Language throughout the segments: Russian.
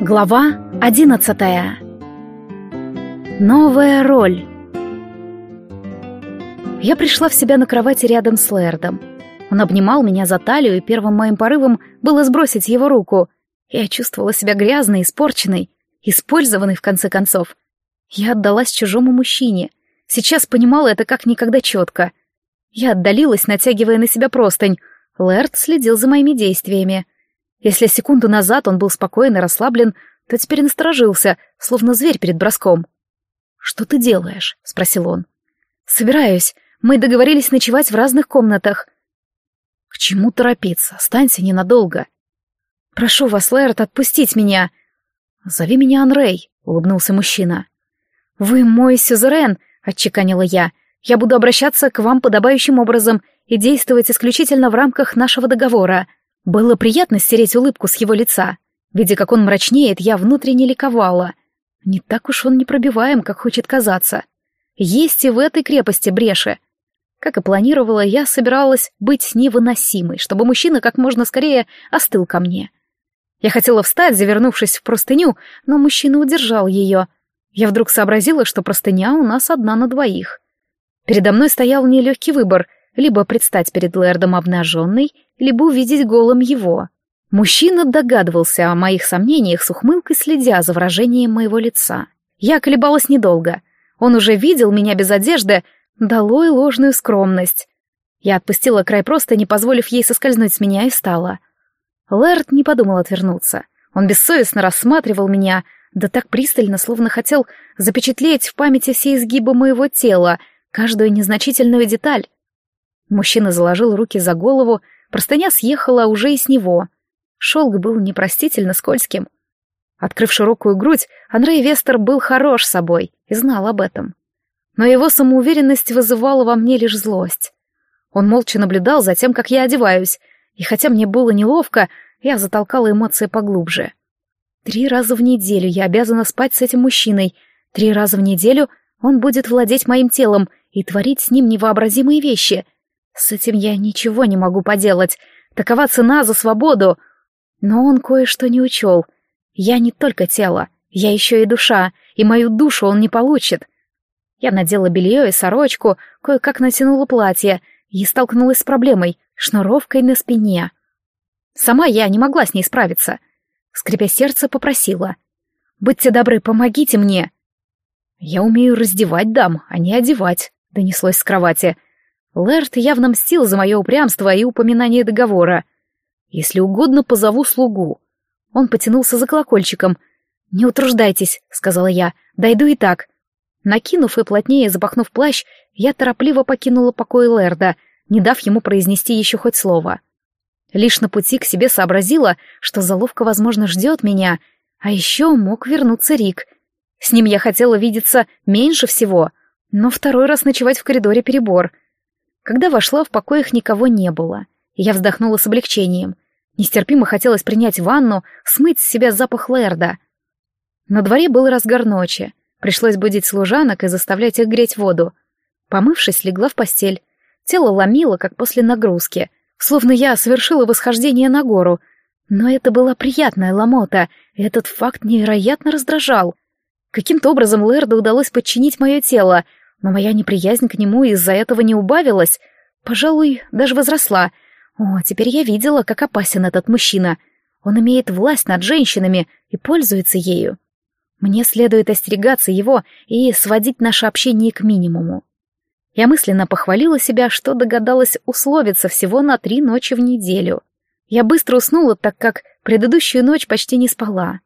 Глава одиннадцатая. Новая роль. Я пришла в себя на кровати рядом с Лэрдом. Он обнимал меня за талию, и первым моим порывом было сбросить его руку. Я чувствовала себя грязной, испорченной, использованной в конце концов. Я отдалась чужому мужчине. Сейчас понимала это как никогда четко. Я отдалилась, натягивая на себя простынь. Лэрд следил за моими действиями. Если секунду назад он был спокоен и расслаблен, то теперь насторожился, словно зверь перед броском. «Что ты делаешь?» — спросил он. «Собираюсь. Мы договорились ночевать в разных комнатах». «К чему торопиться? Останься ненадолго». «Прошу вас, Лэрд, отпустить меня». «Зови меня Анрей», — улыбнулся мужчина. «Вы мой сюзерен», — отчеканила я. «Я буду обращаться к вам подобающим образом и действовать исключительно в рамках нашего договора». Было приятно стереть улыбку с его лица. Видя, как он мрачнеет, я внутренне ликовала. Не так уж он непробиваем, как хочет казаться. Есть и в этой крепости бреши. Как и планировала, я собиралась быть невыносимой, чтобы мужчина как можно скорее остыл ко мне. Я хотела встать, завернувшись в простыню, но мужчина удержал ее. Я вдруг сообразила, что простыня у нас одна на двоих. Передо мной стоял нелегкий выбор — либо предстать перед Лэрдом обнаженной, либо увидеть голым его. Мужчина догадывался о моих сомнениях с ухмылкой, следя за выражением моего лица. Я колебалась недолго. Он уже видел меня без одежды, долой ложную скромность. Я отпустила край просто, не позволив ей соскользнуть с меня, и стала. Лэрд не подумал отвернуться. Он бессовестно рассматривал меня, да так пристально, словно хотел запечатлеть в памяти все изгибы моего тела, каждую незначительную деталь. Мужчина заложил руки за голову, простыня съехала уже и с него. Шелк был непростительно скользким. Открыв широкую грудь, Андрей Вестер был хорош собой и знал об этом. Но его самоуверенность вызывала во мне лишь злость. Он молча наблюдал за тем, как я одеваюсь, и хотя мне было неловко, я затолкала эмоции поглубже. Три раза в неделю я обязана спать с этим мужчиной, три раза в неделю он будет владеть моим телом и творить с ним невообразимые вещи — с этим я ничего не могу поделать. Такова цена за свободу. Но он кое-что не учел. Я не только тело, я еще и душа, и мою душу он не получит. Я надела белье и сорочку, кое-как натянула платье и столкнулась с проблемой — шнуровкой на спине. Сама я не могла с ней справиться. Скрипя сердце, попросила. «Будьте добры, помогите мне!» «Я умею раздевать дам, а не одевать», — донеслось с кровати — Лэрд явно мстил за мое упрямство и упоминание договора. «Если угодно, позову слугу». Он потянулся за колокольчиком. «Не утруждайтесь», — сказала я, — «дойду и так». Накинув и плотнее запахнув плащ, я торопливо покинула покой Лэрда, не дав ему произнести еще хоть слово. Лишь на пути к себе сообразила, что заловка, возможно, ждет меня, а еще мог вернуться Рик. С ним я хотела видеться меньше всего, но второй раз ночевать в коридоре перебор — когда вошла, в покоях никого не было, я вздохнула с облегчением. Нестерпимо хотелось принять ванну, смыть с себя запах Лерда. На дворе был разгар ночи. Пришлось будить служанок и заставлять их греть воду. Помывшись, легла в постель. Тело ломило, как после нагрузки, словно я совершила восхождение на гору. Но это была приятная ломота, и этот факт невероятно раздражал. Каким-то образом Лерду удалось подчинить мое тело — но моя неприязнь к нему из-за этого не убавилась, пожалуй, даже возросла. О, теперь я видела, как опасен этот мужчина. Он имеет власть над женщинами и пользуется ею. Мне следует остерегаться его и сводить наше общение к минимуму. Я мысленно похвалила себя, что догадалась условиться всего на три ночи в неделю. Я быстро уснула, так как предыдущую ночь почти не спала.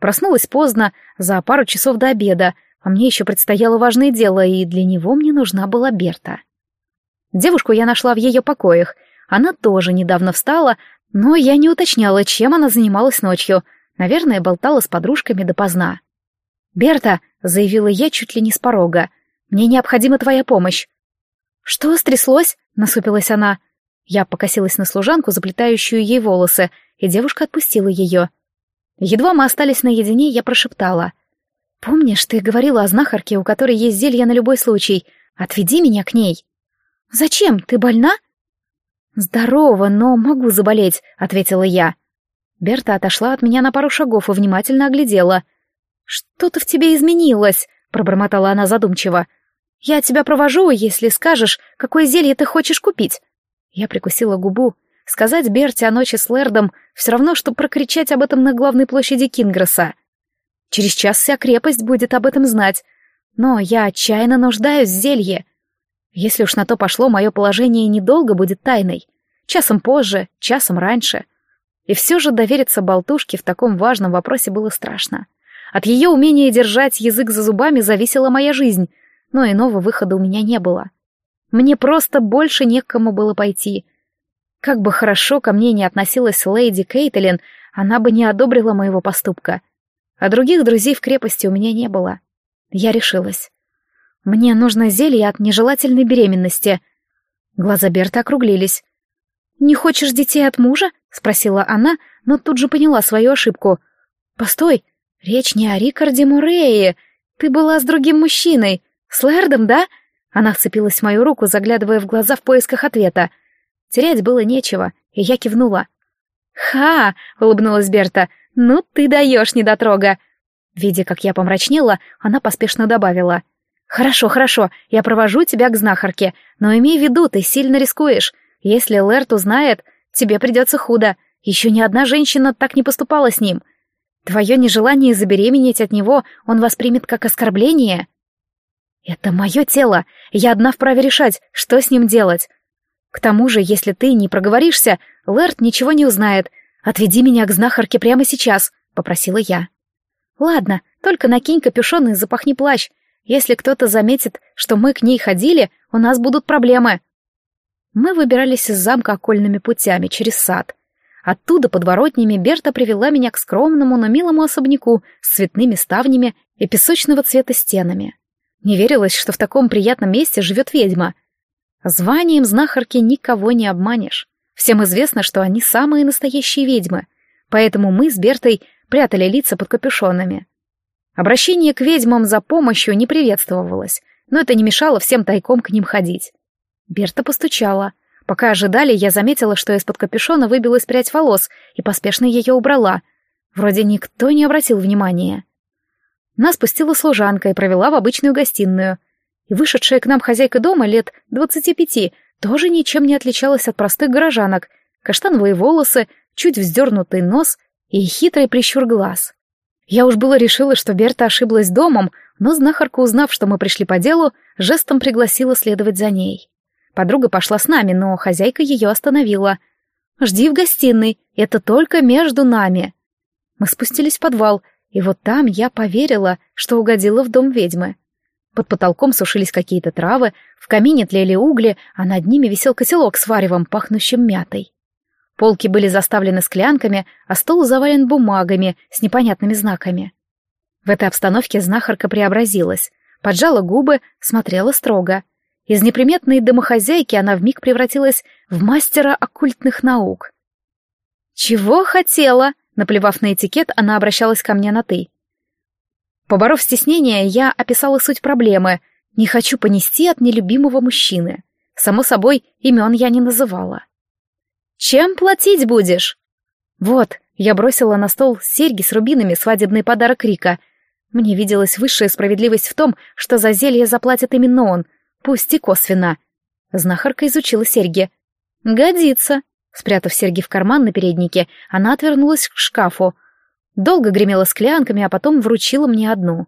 Проснулась поздно, за пару часов до обеда, а мне еще предстояло важное дело, и для него мне нужна была Берта. Девушку я нашла в ее покоях. Она тоже недавно встала, но я не уточняла, чем она занималась ночью. Наверное, болтала с подружками допоздна. «Берта», — заявила я чуть ли не с порога, — «мне необходима твоя помощь». «Что стряслось?» — насупилась она. Я покосилась на служанку, заплетающую ей волосы, и девушка отпустила ее. Едва мы остались наедине, я прошептала — «Помнишь, ты говорила о знахарке, у которой есть зелье на любой случай? Отведи меня к ней». «Зачем? Ты больна?» «Здорово, но могу заболеть», — ответила я. Берта отошла от меня на пару шагов и внимательно оглядела. «Что-то в тебе изменилось», — пробормотала она задумчиво. «Я тебя провожу, если скажешь, какое зелье ты хочешь купить». Я прикусила губу. Сказать Берте о ночи с Лэрдом все равно, что прокричать об этом на главной площади Кингресса. Через час вся крепость будет об этом знать. Но я отчаянно нуждаюсь в зелье. Если уж на то пошло, мое положение недолго будет тайной. Часом позже, часом раньше. И все же довериться болтушке в таком важном вопросе было страшно. От ее умения держать язык за зубами зависела моя жизнь, но иного выхода у меня не было. Мне просто больше не к кому было пойти. Как бы хорошо ко мне не относилась леди Кейтлин, она бы не одобрила моего поступка. А других друзей в крепости у меня не было. Я решилась. Мне нужно зелье от нежелательной беременности. Глаза Берта округлились. «Не хочешь детей от мужа?» — спросила она, но тут же поняла свою ошибку. «Постой, речь не о Рикарде Мурее. Ты была с другим мужчиной. С Лэрдом, да?» Она вцепилась в мою руку, заглядывая в глаза в поисках ответа. Терять было нечего, и я кивнула. «Ха!» — улыбнулась Берта. «Ну ты даешь, недотрога!» Видя, как я помрачнела, она поспешно добавила — «Хорошо, хорошо, я провожу тебя к знахарке, но имей в виду, ты сильно рискуешь. Если Лэрт узнает, тебе придется худо. Еще ни одна женщина так не поступала с ним. Твое нежелание забеременеть от него он воспримет как оскорбление». «Это мое тело, я одна вправе решать, что с ним делать. К тому же, если ты не проговоришься, Лэрт ничего не узнает. Отведи меня к знахарке прямо сейчас», — попросила я. «Ладно, только накинь капюшон и запахни плащ. Если кто-то заметит, что мы к ней ходили, у нас будут проблемы. Мы выбирались из замка окольными путями, через сад. Оттуда подворотнями Берта привела меня к скромному, но милому особняку с цветными ставнями и песочного цвета стенами. Не верилось, что в таком приятном месте живет ведьма. Званием знахарки никого не обманешь. Всем известно, что они самые настоящие ведьмы, поэтому мы с Бертой прятали лица под капюшонами. Обращение к ведьмам за помощью не приветствовалось, но это не мешало всем тайком к ним ходить. Берта постучала. Пока ожидали, я заметила, что из-под капюшона выбилась прядь волос и поспешно ее убрала. Вроде никто не обратил внимания. Нас пустила служанка и провела в обычную гостиную. И вышедшая к нам хозяйка дома лет двадцати пяти тоже ничем не отличалась от простых горожанок. Каштановые волосы, чуть вздернутый нос и хитрый прищур глаз. Я уж было решила, что Берта ошиблась домом, но знахарка, узнав, что мы пришли по делу, жестом пригласила следовать за ней. Подруга пошла с нами, но хозяйка ее остановила. «Жди в гостиной, это только между нами». Мы спустились в подвал, и вот там я поверила, что угодила в дом ведьмы. Под потолком сушились какие-то травы, в камине тлели угли, а над ними висел котелок с варевом, пахнущим мятой. Полки были заставлены склянками, а стол завален бумагами с непонятными знаками. В этой обстановке знахарка преобразилась, поджала губы, смотрела строго. Из неприметной домохозяйки она вмиг превратилась в мастера оккультных наук. «Чего хотела?» Наплевав на этикет, она обращалась ко мне на «ты». Поборов стеснение, я описала суть проблемы. Не хочу понести от нелюбимого мужчины. Само собой, имен я не называла. Чем платить будешь? Вот, я бросила на стол серьги с рубинами, свадебный подарок Рика. Мне виделась высшая справедливость в том, что за зелье заплатит именно он, пусть и косвенно. Знахарка изучила серьги. «Годится». Спрятав серьги в карман на переднике, она отвернулась к шкафу. Долго гремела склянками, а потом вручила мне одну.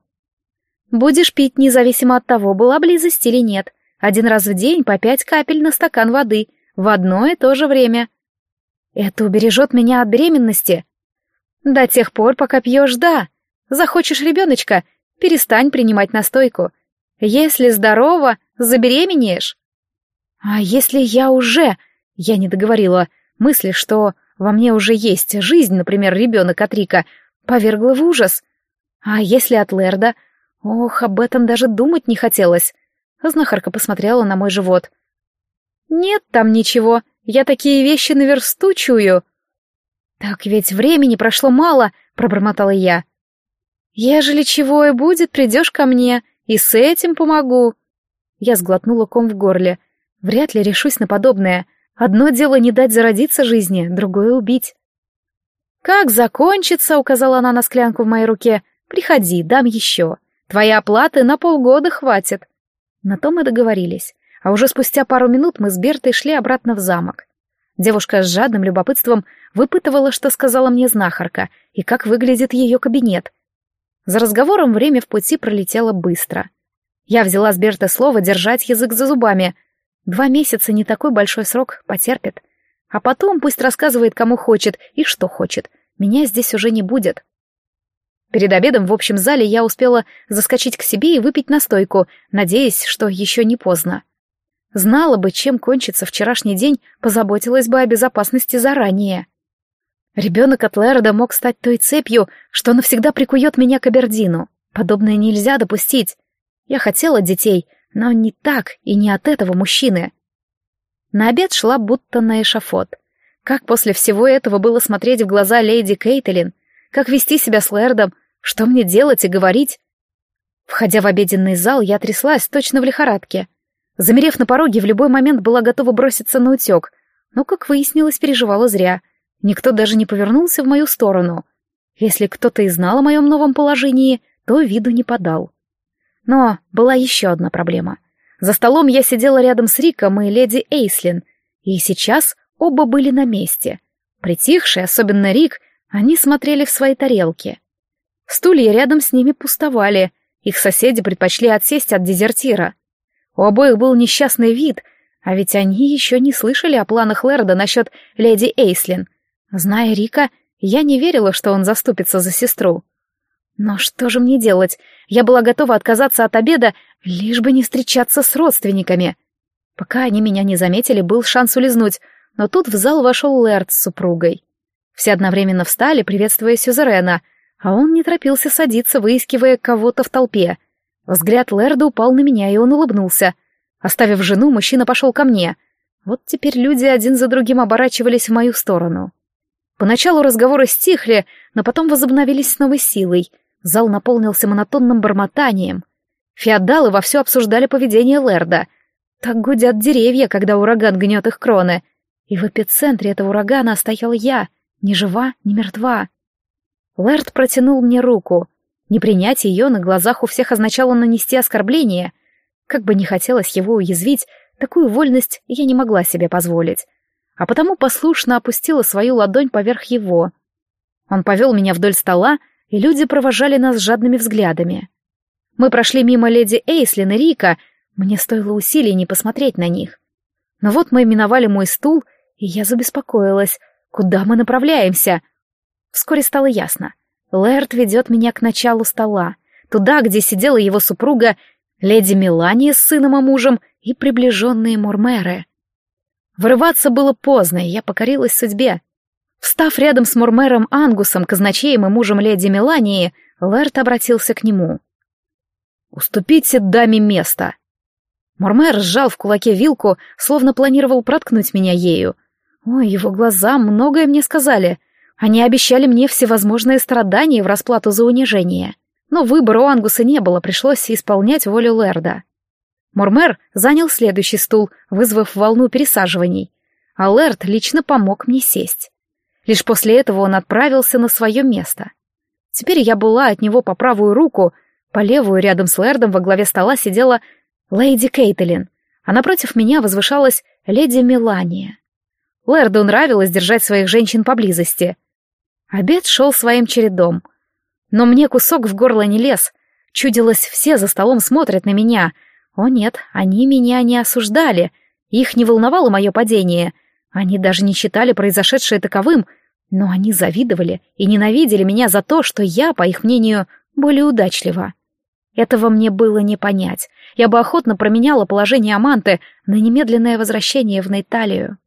«Будешь пить независимо от того, была близость или нет. Один раз в день по пять капель на стакан воды, в одно и то же время. Это убережет меня от беременности. До тех пор, пока пьешь, да. Захочешь ребеночка, перестань принимать настойку. Если здорово, забеременеешь. А если я уже... Я не договорила. Мысли, что во мне уже есть жизнь, например, ребенок от Рика, повергла в ужас. А если от Лерда? Ох, об этом даже думать не хотелось. Знахарка посмотрела на мой живот. «Нет там ничего, я такие вещи наверсту чую. Так ведь времени прошло мало, пробормотала я. Ежели чего и будет, придешь ко мне, и с этим помогу. Я сглотнула ком в горле. Вряд ли решусь на подобное. Одно дело не дать зародиться жизни, другое убить. «Как закончится», — указала она на склянку в моей руке, — «приходи, дам еще. Твоей оплаты на полгода хватит». На то мы договорились, а уже спустя пару минут мы с Бертой шли обратно в замок. Девушка с жадным любопытством выпытывала, что сказала мне знахарка, и как выглядит ее кабинет. За разговором время в пути пролетело быстро. Я взяла с Берты слово держать язык за зубами. Два месяца не такой большой срок, потерпит. А потом пусть рассказывает, кому хочет и что хочет. Меня здесь уже не будет. Перед обедом в общем зале я успела заскочить к себе и выпить настойку, надеясь, что еще не поздно. Знала бы, чем кончится вчерашний день, позаботилась бы о безопасности заранее. Ребенок от Лерда мог стать той цепью, что навсегда прикует меня к Абердину. Подобное нельзя допустить. Я хотела детей, но не так и не от этого мужчины. На обед шла будто на эшафот. Как после всего этого было смотреть в глаза леди Кейтлин? Как вести себя с Лэрдом? Что мне делать и говорить? Входя в обеденный зал, я тряслась точно в лихорадке. Замерев на пороге, в любой момент была готова броситься на утек, но, как выяснилось, переживала зря. Никто даже не повернулся в мою сторону. Если кто-то и знал о моем новом положении, то виду не подал. Но была еще одна проблема — за столом я сидела рядом с Риком и леди Эйслин, и сейчас оба были на месте. Притихшие, особенно Рик, они смотрели в свои тарелки. Стулья рядом с ними пустовали, их соседи предпочли отсесть от дезертира. У обоих был несчастный вид, а ведь они еще не слышали о планах Лерда насчет леди Эйслин. Зная Рика, я не верила, что он заступится за сестру. Но что же мне делать? Я была готова отказаться от обеда, лишь бы не встречаться с родственниками. Пока они меня не заметили, был шанс улизнуть, но тут в зал вошел Лэрд с супругой. Все одновременно встали, приветствуя Сюзерена, а он не торопился садиться, выискивая кого-то в толпе. Взгляд Лэрда упал на меня, и он улыбнулся. Оставив жену, мужчина пошел ко мне. Вот теперь люди один за другим оборачивались в мою сторону. Поначалу разговоры стихли, но потом возобновились с новой силой — Зал наполнился монотонным бормотанием. Феодалы вовсю обсуждали поведение Лерда. Так гудят деревья, когда ураган гнет их кроны. И в эпицентре этого урагана стоял я, ни жива, ни мертва. Лэрд протянул мне руку. Не принять ее на глазах у всех означало нанести оскорбление. Как бы не хотелось его уязвить, такую вольность я не могла себе позволить. А потому послушно опустила свою ладонь поверх его. Он повел меня вдоль стола, и люди провожали нас жадными взглядами. Мы прошли мимо леди Эйслин и Рика, мне стоило усилий не посмотреть на них. Но вот мы миновали мой стул, и я забеспокоилась, куда мы направляемся. Вскоре стало ясно. Лэрд ведет меня к началу стола, туда, где сидела его супруга, леди Мелания с сыном и мужем и приближенные Мурмеры. Вырываться было поздно, и я покорилась судьбе. Встав рядом с Мурмером Ангусом, казначеем и мужем леди Мелании, Лэрт обратился к нему. «Уступите даме место». Мурмер сжал в кулаке вилку, словно планировал проткнуть меня ею. Ой, его глаза многое мне сказали. Они обещали мне всевозможные страдания в расплату за унижение. Но выбора у Ангуса не было, пришлось исполнять волю Лэрда. Мурмер занял следующий стул, вызвав волну пересаживаний, а Лэрд лично помог мне сесть. Лишь после этого он отправился на свое место. Теперь я была от него по правую руку, по левую рядом с Лэрдом во главе стола сидела леди Кейтлин, а напротив меня возвышалась леди Мелания. Лэрду нравилось держать своих женщин поблизости. Обед шел своим чередом. Но мне кусок в горло не лез. Чудилось, все за столом смотрят на меня. О нет, они меня не осуждали. Их не волновало мое падение. Они даже не считали произошедшее таковым — но они завидовали и ненавидели меня за то, что я, по их мнению, более удачлива. Этого мне было не понять. Я бы охотно променяла положение Аманты на немедленное возвращение в Нейталию.